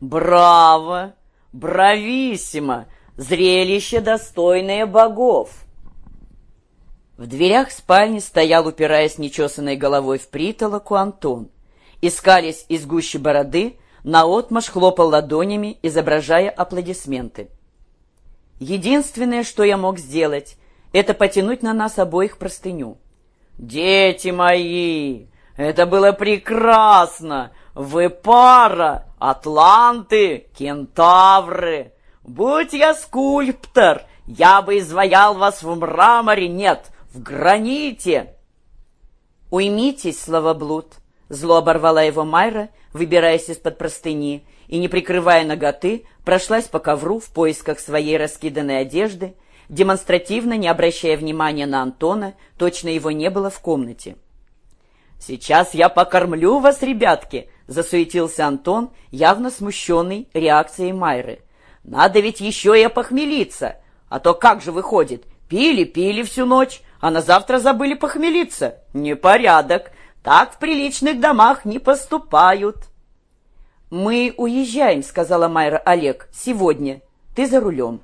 Браво! Брависсимо! Зрелище, достойное богов!» В дверях спальни стоял, упираясь нечесанной головой в притолоку, Антон. Искались из гущи бороды, наотмашь хлопал ладонями, изображая аплодисменты. Единственное, что я мог сделать, это потянуть на нас обоих простыню. «Дети мои, это было прекрасно! Вы пара, атланты, кентавры! Будь я скульптор, я бы изваял вас в мраморе, нет, в граните!» «Уймитесь, словоблуд!» Зло оборвала его Майра, выбираясь из-под простыни, и, не прикрывая ноготы, прошлась по ковру в поисках своей раскиданной одежды, демонстративно не обращая внимания на Антона, точно его не было в комнате. «Сейчас я покормлю вас, ребятки!» — засуетился Антон, явно смущенный реакцией Майры. «Надо ведь еще и опохмелиться, а то как же выходит, пили-пили всю ночь, а на завтра забыли похмелиться. Непорядок, так в приличных домах не поступают». «Мы уезжаем», — сказала Майра Олег, — «сегодня. Ты за рулем».